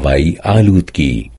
हवाई आलूदगी